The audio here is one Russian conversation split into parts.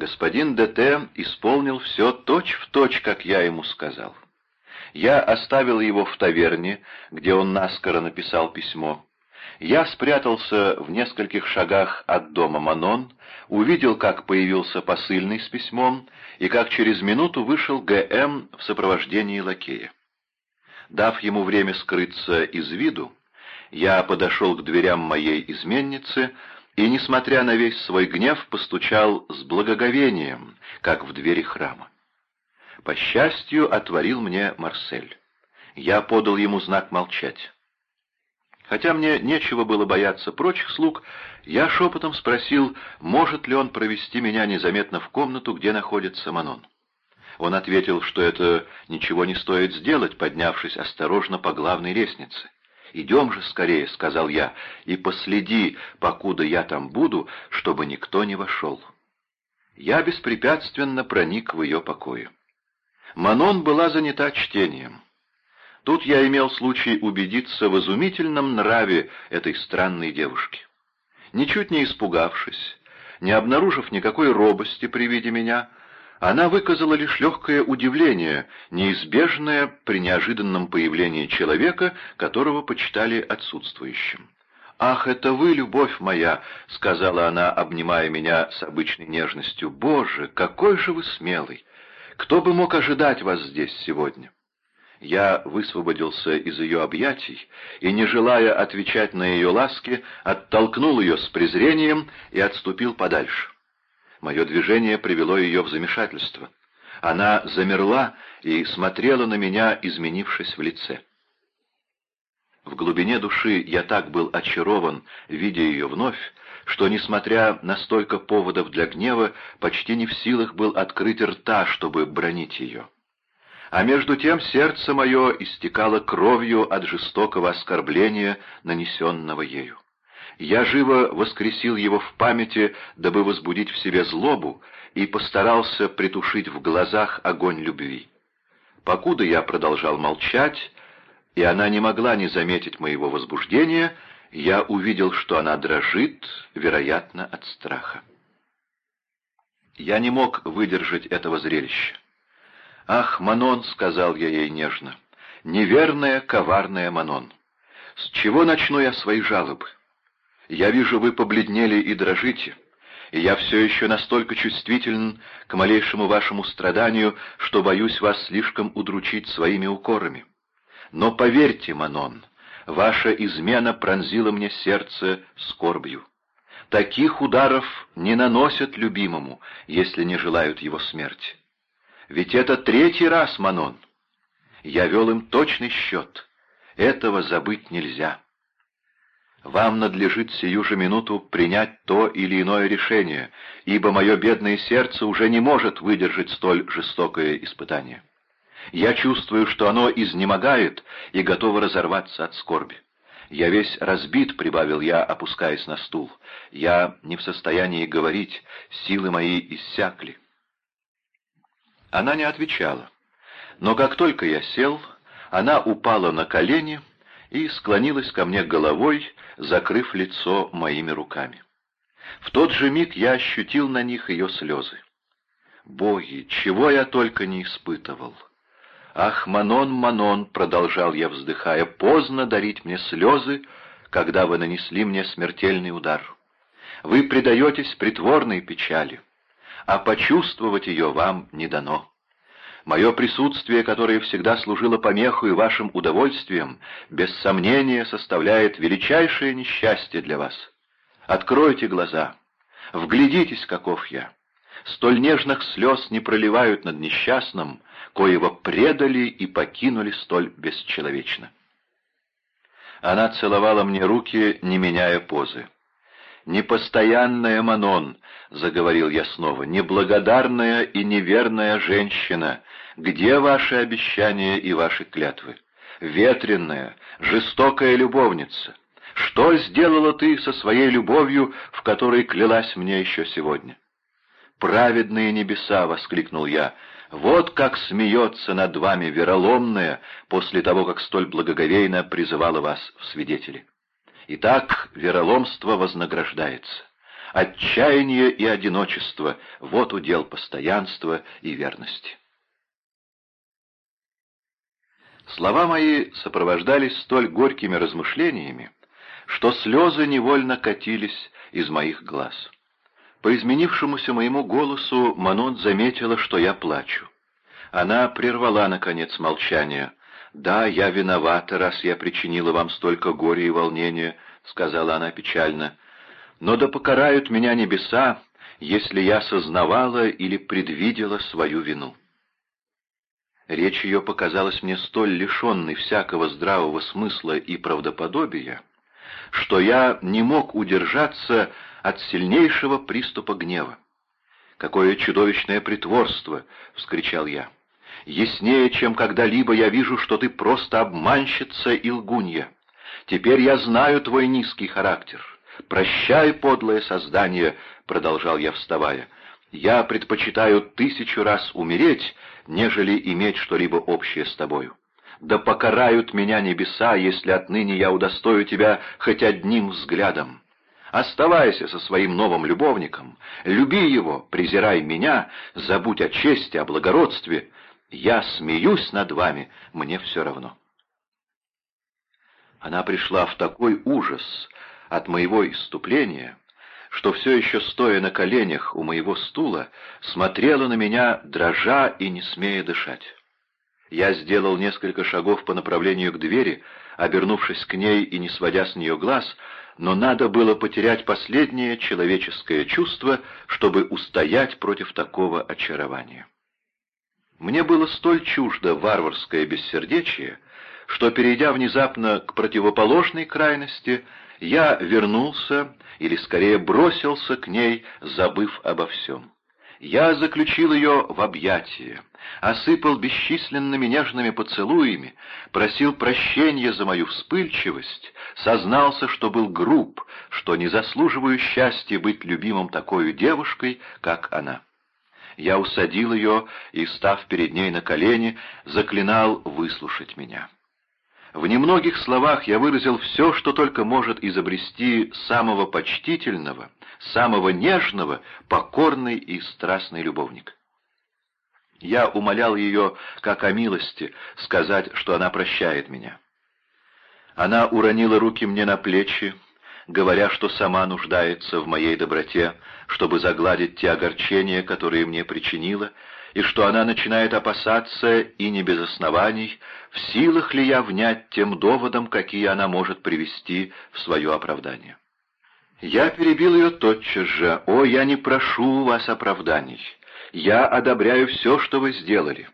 Господин ДТ исполнил все точь-в-точь, точь, как я ему сказал. Я оставил его в таверне, где он наскоро написал письмо. Я спрятался в нескольких шагах от дома Манон, увидел, как появился посыльный с письмом, и как через минуту вышел ГМ в сопровождении лакея. Дав ему время скрыться из виду, я подошел к дверям моей изменницы и, несмотря на весь свой гнев, постучал с благоговением, как в двери храма. По счастью, отворил мне Марсель. Я подал ему знак молчать. Хотя мне нечего было бояться прочих слуг, я шепотом спросил, может ли он провести меня незаметно в комнату, где находится Манон. Он ответил, что это ничего не стоит сделать, поднявшись осторожно по главной лестнице. «Идем же скорее», — сказал я, — «и последи, покуда я там буду, чтобы никто не вошел». Я беспрепятственно проник в ее покое. Манон была занята чтением. Тут я имел случай убедиться в изумительном нраве этой странной девушки. Ничуть не испугавшись, не обнаружив никакой робости при виде меня, она выказала лишь легкое удивление, неизбежное при неожиданном появлении человека, которого почитали отсутствующим. «Ах, это вы, любовь моя!» — сказала она, обнимая меня с обычной нежностью. «Боже, какой же вы смелый! Кто бы мог ожидать вас здесь сегодня?» Я высвободился из ее объятий и, не желая отвечать на ее ласки, оттолкнул ее с презрением и отступил подальше. Мое движение привело ее в замешательство. Она замерла и смотрела на меня, изменившись в лице. В глубине души я так был очарован, видя ее вновь, что, несмотря на столько поводов для гнева, почти не в силах был открыть рта, чтобы бронить ее. А между тем сердце мое истекало кровью от жестокого оскорбления, нанесенного ею. Я живо воскресил его в памяти, дабы возбудить в себе злобу, и постарался притушить в глазах огонь любви. Покуда я продолжал молчать, и она не могла не заметить моего возбуждения, я увидел, что она дрожит, вероятно, от страха. Я не мог выдержать этого зрелища. «Ах, Манон!» — сказал я ей нежно. «Неверная, коварная Манон! С чего начну я свои жалобы? Я вижу, вы побледнели и дрожите, и я все еще настолько чувствителен к малейшему вашему страданию, что боюсь вас слишком удручить своими укорами. Но поверьте, Манон, ваша измена пронзила мне сердце скорбью. Таких ударов не наносят любимому, если не желают его смерти. Ведь это третий раз, Манон. Я вел им точный счет. Этого забыть нельзя. Вам надлежит сию же минуту принять то или иное решение, ибо мое бедное сердце уже не может выдержать столь жестокое испытание. Я чувствую, что оно изнемогает и готово разорваться от скорби. Я весь разбит, — прибавил я, опускаясь на стул. Я не в состоянии говорить, силы мои иссякли. Она не отвечала. Но как только я сел, она упала на колени и склонилась ко мне головой, закрыв лицо моими руками. В тот же миг я ощутил на них ее слезы. Боги, чего я только не испытывал! «Ах, Манон, Манон!» — продолжал я, вздыхая, — «поздно дарить мне слезы, когда вы нанесли мне смертельный удар. Вы предаетесь притворной печали а почувствовать ее вам не дано. Мое присутствие, которое всегда служило помехой вашим удовольствием, без сомнения составляет величайшее несчастье для вас. Откройте глаза, вглядитесь, каков я. Столь нежных слез не проливают над несчастным, коего предали и покинули столь бесчеловечно. Она целовала мне руки, не меняя позы. «Непостоянная Манон», — заговорил я снова, — «неблагодарная и неверная женщина, где ваши обещания и ваши клятвы? Ветренная, жестокая любовница, что сделала ты со своей любовью, в которой клялась мне еще сегодня?» «Праведные небеса!» — воскликнул я. «Вот как смеется над вами вероломная после того, как столь благоговейно призывала вас в свидетели». Итак, вероломство вознаграждается. Отчаяние и одиночество — вот удел постоянства и верности. Слова мои сопровождались столь горькими размышлениями, что слезы невольно катились из моих глаз. По изменившемуся моему голосу Манон заметила, что я плачу. Она прервала, наконец, молчание. «Да, я виновата, раз я причинила вам столько горя и волнения», — сказала она печально. «Но да покарают меня небеса, если я сознавала или предвидела свою вину». Речь ее показалась мне столь лишенной всякого здравого смысла и правдоподобия, что я не мог удержаться от сильнейшего приступа гнева. «Какое чудовищное притворство!» — вскричал я. «Яснее, чем когда-либо я вижу, что ты просто обманщица и лгунья. Теперь я знаю твой низкий характер. Прощай, подлое создание!» — продолжал я, вставая. «Я предпочитаю тысячу раз умереть, нежели иметь что-либо общее с тобою. Да покарают меня небеса, если отныне я удостою тебя хоть одним взглядом. Оставайся со своим новым любовником, люби его, презирай меня, забудь о чести, о благородстве. Я смеюсь над вами, мне все равно. Она пришла в такой ужас от моего иступления, что все еще стоя на коленях у моего стула, смотрела на меня, дрожа и не смея дышать. Я сделал несколько шагов по направлению к двери, обернувшись к ней и не сводя с нее глаз, но надо было потерять последнее человеческое чувство, чтобы устоять против такого очарования. Мне было столь чуждо варварское бессердечие, что, перейдя внезапно к противоположной крайности, я вернулся, или скорее бросился к ней, забыв обо всем. Я заключил ее в объятия, осыпал бесчисленными нежными поцелуями, просил прощения за мою вспыльчивость, сознался, что был груб, что не заслуживаю счастья быть любимым такой девушкой, как она. Я усадил ее и, став перед ней на колени, заклинал выслушать меня. В немногих словах я выразил все, что только может изобрести самого почтительного, самого нежного, покорный и страстный любовник. Я умолял ее, как о милости, сказать, что она прощает меня. Она уронила руки мне на плечи, говоря, что сама нуждается в моей доброте, чтобы загладить те огорчения, которые мне причинила, и что она начинает опасаться, и не без оснований, в силах ли я внять тем доводам, какие она может привести в свое оправдание. Я перебил ее тотчас же. «О, я не прошу у вас оправданий. Я одобряю все, что вы сделали.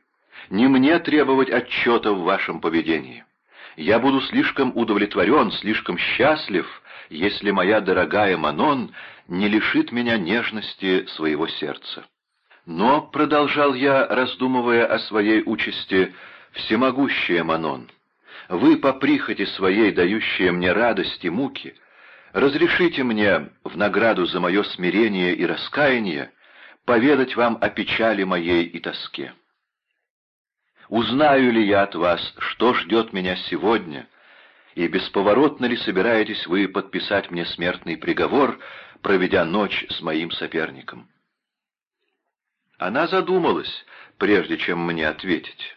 Не мне требовать отчета в вашем поведении. Я буду слишком удовлетворен, слишком счастлив, если моя дорогая Манон не лишит меня нежности своего сердца. Но, — продолжал я, раздумывая о своей участи, — всемогущая Манон, вы по прихоти своей, дающие мне радость и муки, разрешите мне, в награду за мое смирение и раскаяние, поведать вам о печали моей и тоске. Узнаю ли я от вас, что ждет меня сегодня, и бесповоротно ли собираетесь вы подписать мне смертный приговор, проведя ночь с моим соперником?» Она задумалась, прежде чем мне ответить.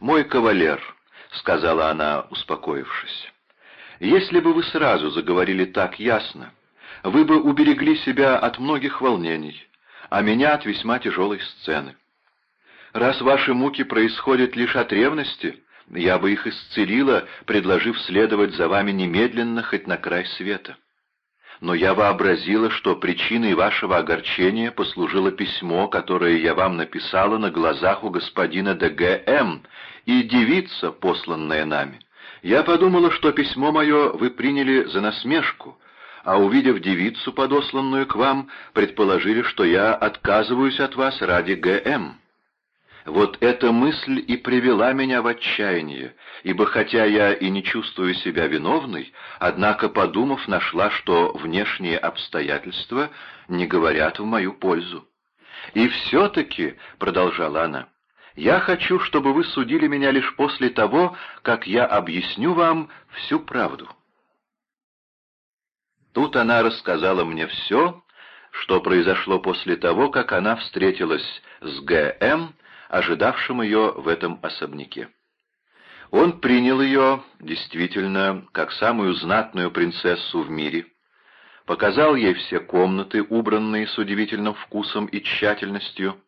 «Мой кавалер», — сказала она, успокоившись, — «если бы вы сразу заговорили так ясно, вы бы уберегли себя от многих волнений, а меня от весьма тяжелой сцены. Раз ваши муки происходят лишь от ревности, я бы их исцелила, предложив следовать за вами немедленно хоть на край света» но я вообразила, что причиной вашего огорчения послужило письмо, которое я вам написала на глазах у господина ДГМ и девица, посланная нами. Я подумала, что письмо мое вы приняли за насмешку, а увидев девицу, подосланную к вам, предположили, что я отказываюсь от вас ради ГМ. Вот эта мысль и привела меня в отчаяние, ибо хотя я и не чувствую себя виновной, однако, подумав, нашла, что внешние обстоятельства не говорят в мою пользу. «И все-таки», — продолжала она, — «я хочу, чтобы вы судили меня лишь после того, как я объясню вам всю правду». Тут она рассказала мне все, что произошло после того, как она встретилась с Г.М., ожидавшим ее в этом особняке. Он принял ее, действительно, как самую знатную принцессу в мире, показал ей все комнаты, убранные с удивительным вкусом и тщательностью,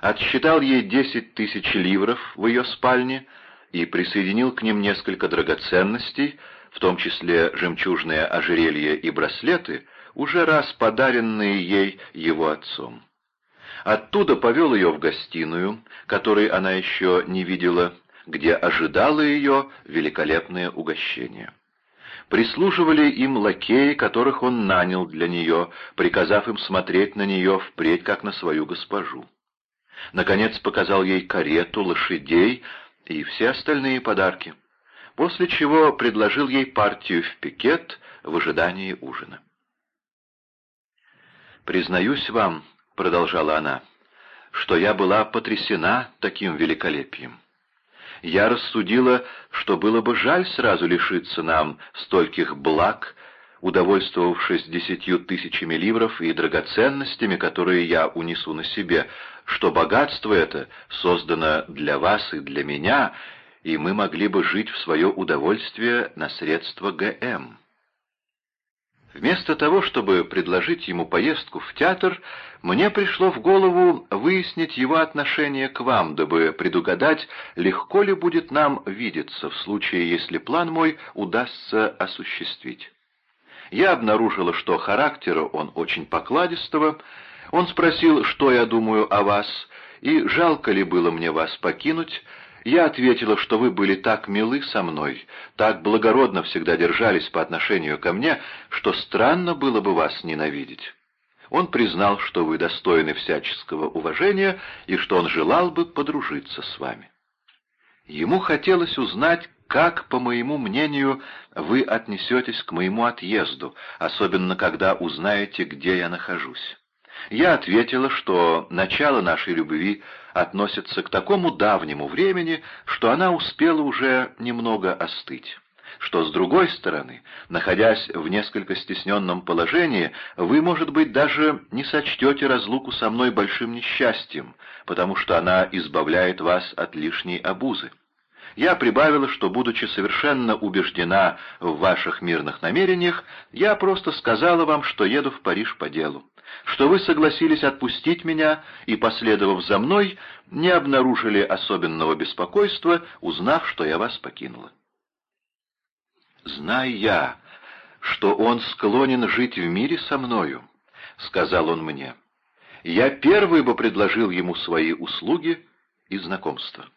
отсчитал ей десять тысяч ливров в ее спальне и присоединил к ним несколько драгоценностей, в том числе жемчужное ожерелье и браслеты, уже раз подаренные ей его отцом. Оттуда повел ее в гостиную, которой она еще не видела, где ожидало ее великолепное угощение. Прислуживали им лакеи, которых он нанял для нее, приказав им смотреть на нее впредь, как на свою госпожу. Наконец показал ей карету, лошадей и все остальные подарки, после чего предложил ей партию в пикет в ожидании ужина. «Признаюсь вам», — продолжала она, — «что я была потрясена таким великолепием. Я рассудила, что было бы жаль сразу лишиться нам стольких благ, удовольствовавшись десятью тысячами ливров и драгоценностями, которые я унесу на себе, что богатство это создано для вас и для меня, и мы могли бы жить в свое удовольствие на средства ГМ. Вместо того, чтобы предложить ему поездку в театр, мне пришло в голову выяснить его отношение к вам, дабы предугадать, легко ли будет нам видеться в случае, если план мой удастся осуществить. Я обнаружила, что характера он очень покладистого. Он спросил, что я думаю о вас, и жалко ли было мне вас покинуть, я ответила, что вы были так милы со мной, так благородно всегда держались по отношению ко мне, что странно было бы вас ненавидеть. Он признал, что вы достойны всяческого уважения и что он желал бы подружиться с вами. Ему хотелось узнать, как, по моему мнению, вы отнесетесь к моему отъезду, особенно когда узнаете, где я нахожусь. Я ответила, что начало нашей любви относится к такому давнему времени, что она успела уже немного остыть что, с другой стороны, находясь в несколько стесненном положении, вы, может быть, даже не сочтете разлуку со мной большим несчастьем, потому что она избавляет вас от лишней обузы. Я прибавила, что, будучи совершенно убеждена в ваших мирных намерениях, я просто сказала вам, что еду в Париж по делу что вы согласились отпустить меня и, последовав за мной, не обнаружили особенного беспокойства, узнав, что я вас покинула. «Знай я, что он склонен жить в мире со мною», — сказал он мне, — «я первый бы предложил ему свои услуги и знакомства».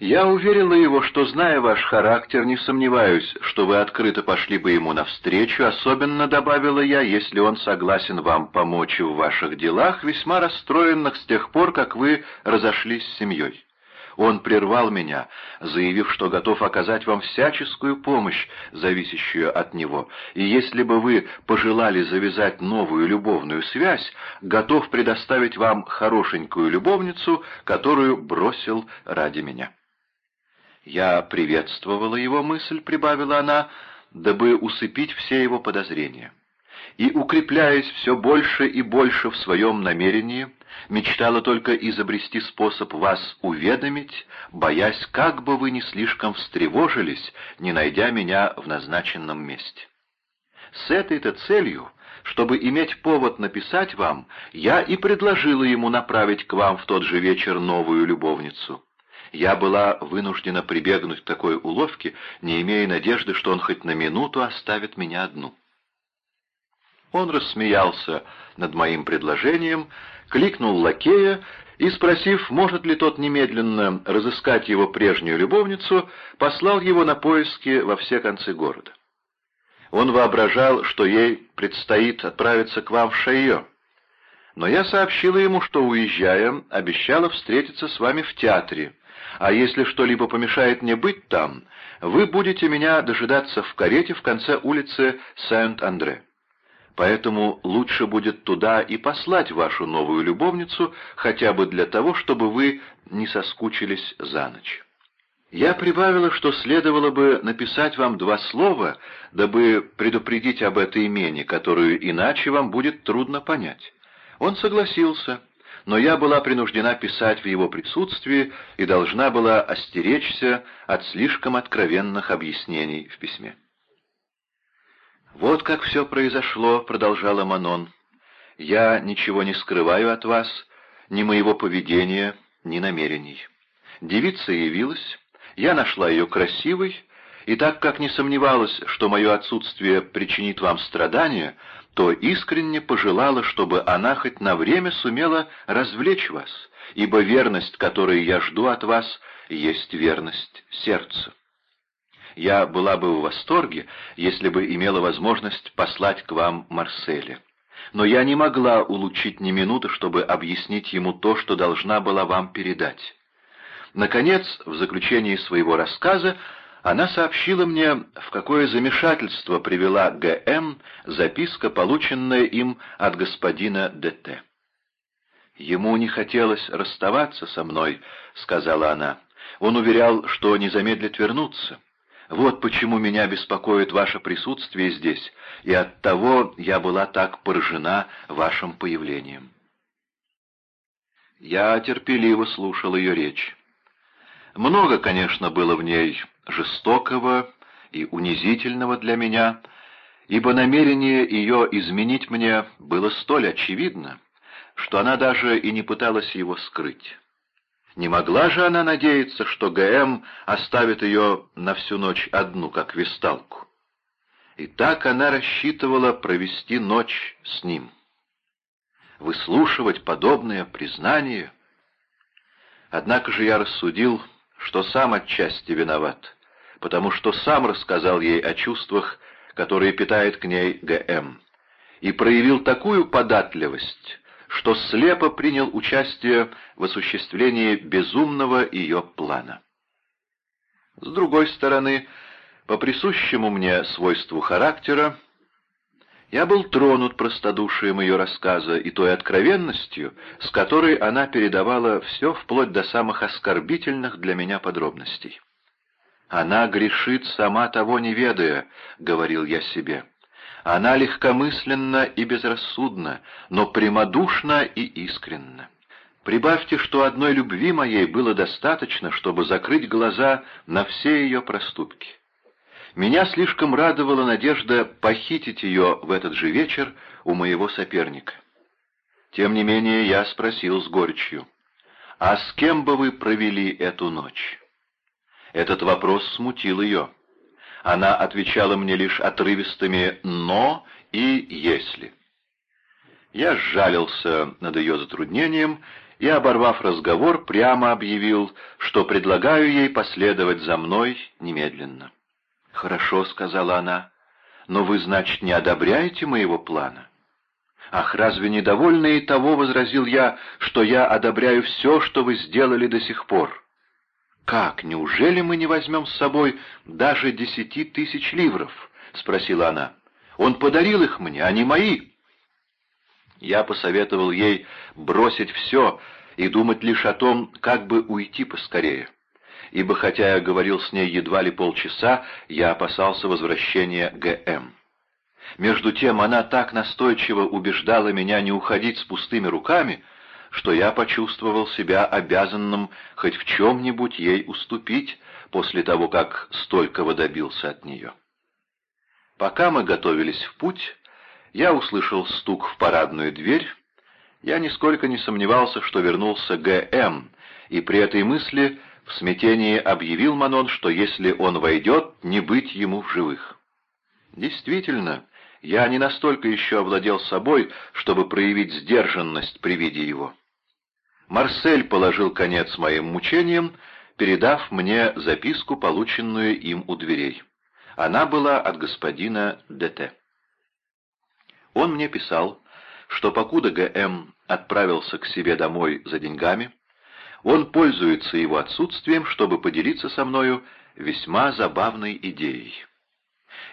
Я уверила его, что, зная ваш характер, не сомневаюсь, что вы открыто пошли бы ему навстречу, особенно, добавила я, если он согласен вам помочь в ваших делах, весьма расстроенных с тех пор, как вы разошлись с семьей. Он прервал меня, заявив, что готов оказать вам всяческую помощь, зависящую от него, и если бы вы пожелали завязать новую любовную связь, готов предоставить вам хорошенькую любовницу, которую бросил ради меня. Я приветствовала его мысль, прибавила она, дабы усыпить все его подозрения. И, укрепляясь все больше и больше в своем намерении, мечтала только изобрести способ вас уведомить, боясь, как бы вы не слишком встревожились, не найдя меня в назначенном месте. С этой-то целью, чтобы иметь повод написать вам, я и предложила ему направить к вам в тот же вечер новую любовницу я была вынуждена прибегнуть к такой уловке, не имея надежды, что он хоть на минуту оставит меня одну. Он рассмеялся над моим предложением, кликнул лакея и, спросив, может ли тот немедленно разыскать его прежнюю любовницу, послал его на поиски во все концы города. Он воображал, что ей предстоит отправиться к вам в Шайо. Но я сообщила ему, что, уезжая, обещала встретиться с вами в театре, а если что-либо помешает мне быть там, вы будете меня дожидаться в карете в конце улицы Сент-Андре. Поэтому лучше будет туда и послать вашу новую любовницу, хотя бы для того, чтобы вы не соскучились за ночь. Я прибавила, что следовало бы написать вам два слова, дабы предупредить об этой имене, которую иначе вам будет трудно понять. Он согласился, но я была принуждена писать в его присутствии и должна была остеречься от слишком откровенных объяснений в письме. «Вот как все произошло», — продолжала Манон. «Я ничего не скрываю от вас, ни моего поведения, ни намерений. Девица явилась, я нашла ее красивой, и так как не сомневалась, что мое отсутствие причинит вам страдания, то искренне пожелала, чтобы она хоть на время сумела развлечь вас, ибо верность, которую я жду от вас, есть верность сердцу. Я была бы в восторге, если бы имела возможность послать к вам Марселя. Но я не могла улучшить ни минуты, чтобы объяснить ему то, что должна была вам передать. Наконец, в заключении своего рассказа, она сообщила мне, в какое замешательство привела Г.М. записка, полученная им от господина Д.Т. «Ему не хотелось расставаться со мной», — сказала она. «Он уверял, что не замедлит вернуться. Вот почему меня беспокоит ваше присутствие здесь, и оттого я была так поражена вашим появлением». Я терпеливо слушал ее речь. Много, конечно, было в ней жестокого и унизительного для меня, ибо намерение ее изменить мне было столь очевидно, что она даже и не пыталась его скрыть. Не могла же она надеяться, что ГМ оставит ее на всю ночь одну, как висталку. И так она рассчитывала провести ночь с ним. Выслушивать подобное признание. Однако же я рассудил, что сам отчасти виноват, потому что сам рассказал ей о чувствах, которые питает к ней Г.М., и проявил такую податливость, что слепо принял участие в осуществлении безумного ее плана. С другой стороны, по присущему мне свойству характера, я был тронут простодушием ее рассказа и той откровенностью, с которой она передавала все вплоть до самых оскорбительных для меня подробностей. «Она грешит, сама того не ведая», — говорил я себе. «Она легкомысленна и безрассудна, но прямодушна и искренна. Прибавьте, что одной любви моей было достаточно, чтобы закрыть глаза на все ее проступки». Меня слишком радовала надежда похитить ее в этот же вечер у моего соперника. Тем не менее я спросил с горечью, «А с кем бы вы провели эту ночь?» Этот вопрос смутил ее. Она отвечала мне лишь отрывистыми «но» и «если». Я сжалился над ее затруднением и, оборвав разговор, прямо объявил, что предлагаю ей последовать за мной немедленно. «Хорошо», — сказала она, — «но вы, значит, не одобряете моего плана?» «Ах, разве недовольны и того, — возразил я, — что я одобряю все, что вы сделали до сих пор?» «Как, неужели мы не возьмем с собой даже десяти тысяч ливров?» — спросила она. «Он подарил их мне, они мои». Я посоветовал ей бросить все и думать лишь о том, как бы уйти поскорее ибо хотя я говорил с ней едва ли полчаса, я опасался возвращения Г.М. Между тем она так настойчиво убеждала меня не уходить с пустыми руками, что я почувствовал себя обязанным хоть в чем-нибудь ей уступить после того, как столького добился от нее. Пока мы готовились в путь, я услышал стук в парадную дверь. Я нисколько не сомневался, что вернулся Г.М., и при этой мысли в смятении объявил Манон, что если он войдет, не быть ему в живых. Действительно, я не настолько еще овладел собой, чтобы проявить сдержанность при виде его. Марсель положил конец моим мучениям, передав мне записку, полученную им у дверей. Она была от господина ДТ. Он мне писал, что покуда ГМ отправился к себе домой за деньгами, он пользуется его отсутствием, чтобы поделиться со мною весьма забавной идеей.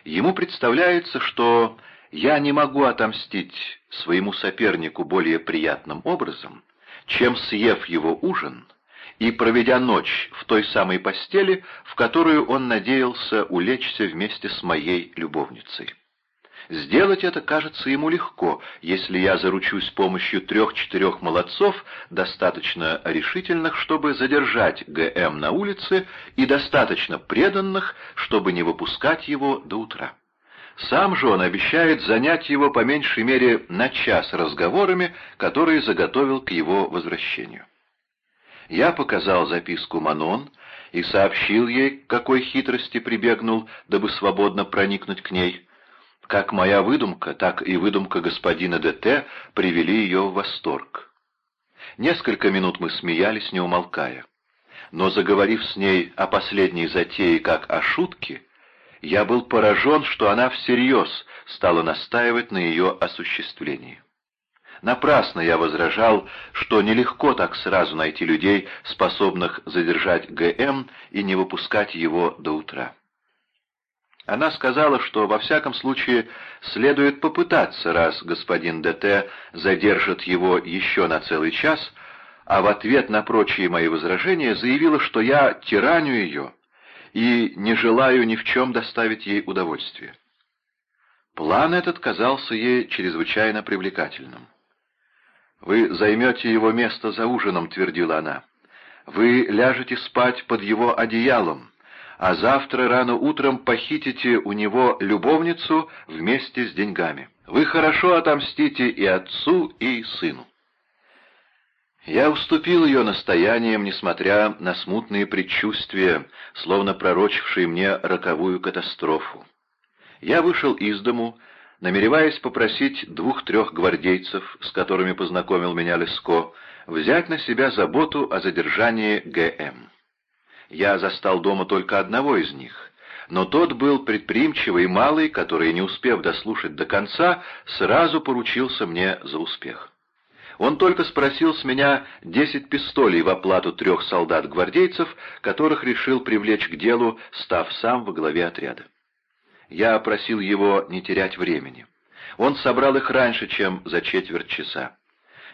Ему представляется, что я не могу отомстить своему сопернику более приятным образом, чем съев его ужин и проведя ночь в той самой постели, в которую он надеялся улечься вместе с моей любовницей. Сделать это кажется ему легко, если я заручусь помощью трех-четырех молодцов, достаточно решительных, чтобы задержать ГМ на улице, и достаточно преданных, чтобы не выпускать его до утра. Сам же он обещает занять его по меньшей мере на час разговорами, которые заготовил к его возвращению. Я показал записку Манон и сообщил ей, к какой хитрости прибегнул, дабы свободно проникнуть к ней. Как моя выдумка, так и выдумка господина ДТ привели ее в восторг. Несколько минут мы смеялись, не умолкая. Но заговорив с ней о последней затее как о шутке, я был поражен, что она всерьез стала настаивать на ее осуществлении. Напрасно я возражал, что нелегко так сразу найти людей, способных задержать ГМ и не выпускать его до утра. Она сказала, что во всяком случае следует попытаться, раз господин ДТ задержит его еще на целый час, а в ответ на прочие мои возражения заявила, что я тираню ее и не желаю ни в чем доставить ей удовольствие. План этот казался ей чрезвычайно привлекательным. «Вы займете его место за ужином», — твердила она. «Вы ляжете спать под его одеялом, а завтра рано утром похитите у него любовницу вместе с деньгами. Вы хорошо отомстите и отцу, и сыну». Я уступил ее настояниям, несмотря на смутные предчувствия, словно пророчившие мне роковую катастрофу. Я вышел из дому, намереваясь попросить двух-трех гвардейцев, с которыми познакомил меня Леско, взять на себя заботу о задержании ГМ. Я застал дома только одного из них, но тот был предприимчивый малый, который, не успев дослушать до конца, сразу поручился мне за успех. Он только спросил с меня десять пистолей в оплату трех солдат-гвардейцев, которых решил привлечь к делу, став сам во главе отряда. Я просил его не терять времени. Он собрал их раньше, чем за четверть часа.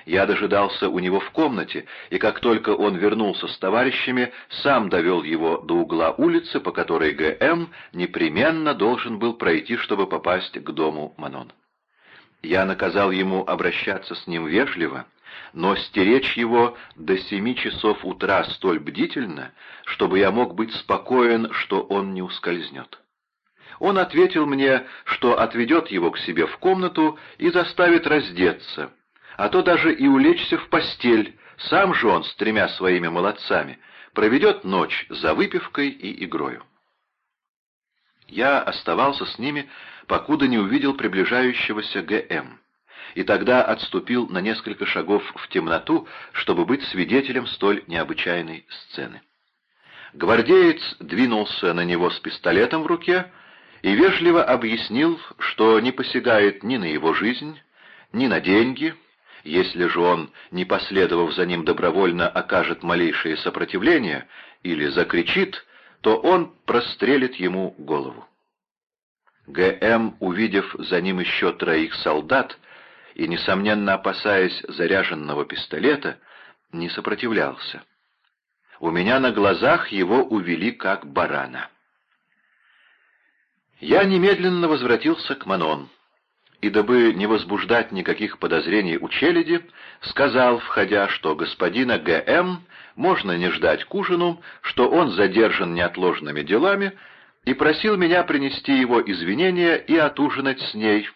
Я дожидался у него в комнате, и как только он вернулся с товарищами, сам довел его до угла улицы, по которой ГМ непременно должен был пройти, чтобы попасть к дому Манон. Я наказал ему обращаться с ним вежливо, но стеречь его до семи часов утра столь бдительно, чтобы я мог быть спокоен, что он не ускользнет. Он ответил мне, что отведет его к себе в комнату и заставит раздеться, а то даже и улечься в постель, сам же он с тремя своими молодцами проведет ночь за выпивкой и игрою. Я оставался с ними, покуда не увидел приближающегося ГМ, и тогда отступил на несколько шагов в темноту, чтобы быть свидетелем столь необычайной сцены. Гвардеец двинулся на него с пистолетом в руке и вежливо объяснил, что не посягает ни на его жизнь, ни на деньги, если же он, не последовав за ним добровольно, окажет малейшее сопротивление или закричит, то он прострелит ему голову. ГМ, увидев за ним еще троих солдат и, несомненно, опасаясь заряженного пистолета, не сопротивлялся. У меня на глазах его увели как барана. Я немедленно возвратился к Манон, и, дабы не возбуждать никаких подозрений у челяди, сказал, входя, что господина Г.М. можно не ждать к ужину, что он задержан неотложными делами, и просил меня принести его извинения и отужинать с ней.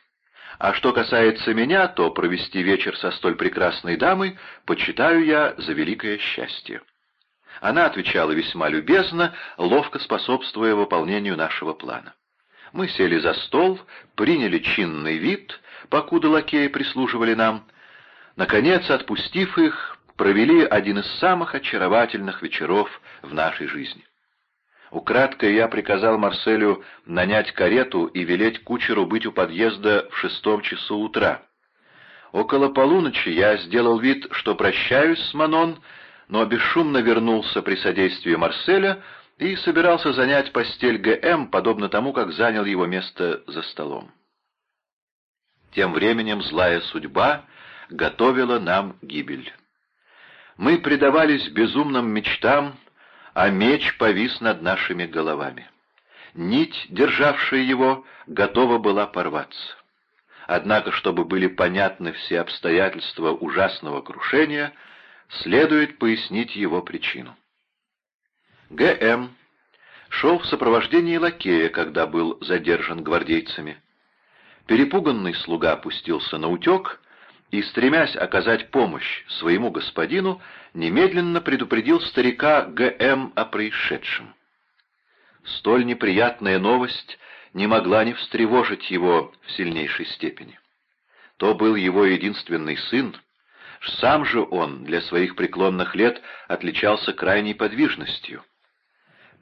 А что касается меня, то провести вечер со столь прекрасной дамой почитаю я за великое счастье. Она отвечала весьма любезно, ловко способствуя выполнению нашего плана. Мы сели за стол, приняли чинный вид, покуда лакеи прислуживали нам. Наконец, отпустив их, провели один из самых очаровательных вечеров в нашей жизни. Украдкой я приказал Марселю нанять карету и велеть кучеру быть у подъезда в шестом часу утра. Около полуночи я сделал вид, что прощаюсь с Манон, но бесшумно вернулся при содействии Марселя, и собирался занять постель ГМ, подобно тому, как занял его место за столом. Тем временем злая судьба готовила нам гибель. Мы предавались безумным мечтам, а меч повис над нашими головами. Нить, державшая его, готова была порваться. однако, чтобы были понятны все обстоятельства ужасного крушения, следует пояснить его причину. Г.М. шел в сопровождении лакея, когда был задержан гвардейцами. Перепуганный слуга опустился на утек и, стремясь оказать помощь своему господину, немедленно предупредил старика Г.М. о происшедшем. Столь неприятная новость не могла не встревожить его в сильнейшей степени. То был его единственный сын, сам же он для своих преклонных лет отличался крайней подвижностью.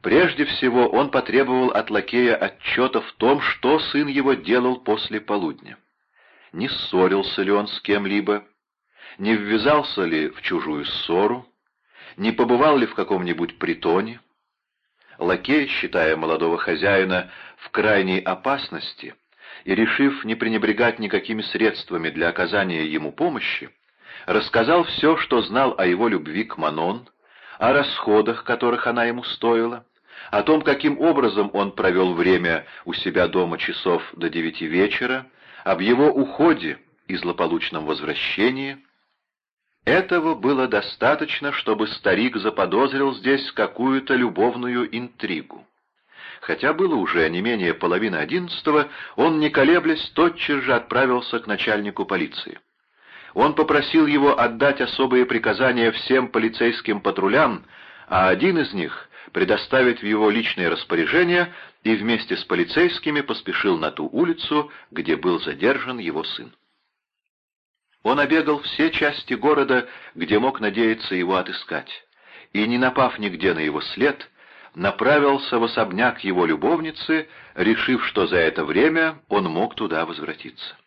Прежде всего он потребовал от лакея отчета в том, что сын его делал после полудня. Не ссорился ли он с кем-либо, не ввязался ли в чужую ссору, не побывал ли в каком-нибудь притоне. Лакей, считая молодого хозяина в крайней опасности и решив не пренебрегать никакими средствами для оказания ему помощи, рассказал все, что знал о его любви к Манон, о расходах, которых она ему стоила, о том, каким образом он провел время у себя дома часов до девяти вечера, об его уходе и злополучном возвращении. Этого было достаточно, чтобы старик заподозрил здесь какую-то любовную интригу. Хотя было уже не менее половины одиннадцатого, он, не колеблясь, тотчас же отправился к начальнику полиции. Он попросил его отдать особые приказания всем полицейским патрулям, а один из них предоставить в его личное распоряжение и вместе с полицейскими поспешил на ту улицу, где был задержан его сын. Он обегал все части города, где мог надеяться его отыскать, и, не напав нигде на его след, направился в особняк его любовницы, решив, что за это время он мог туда возвратиться.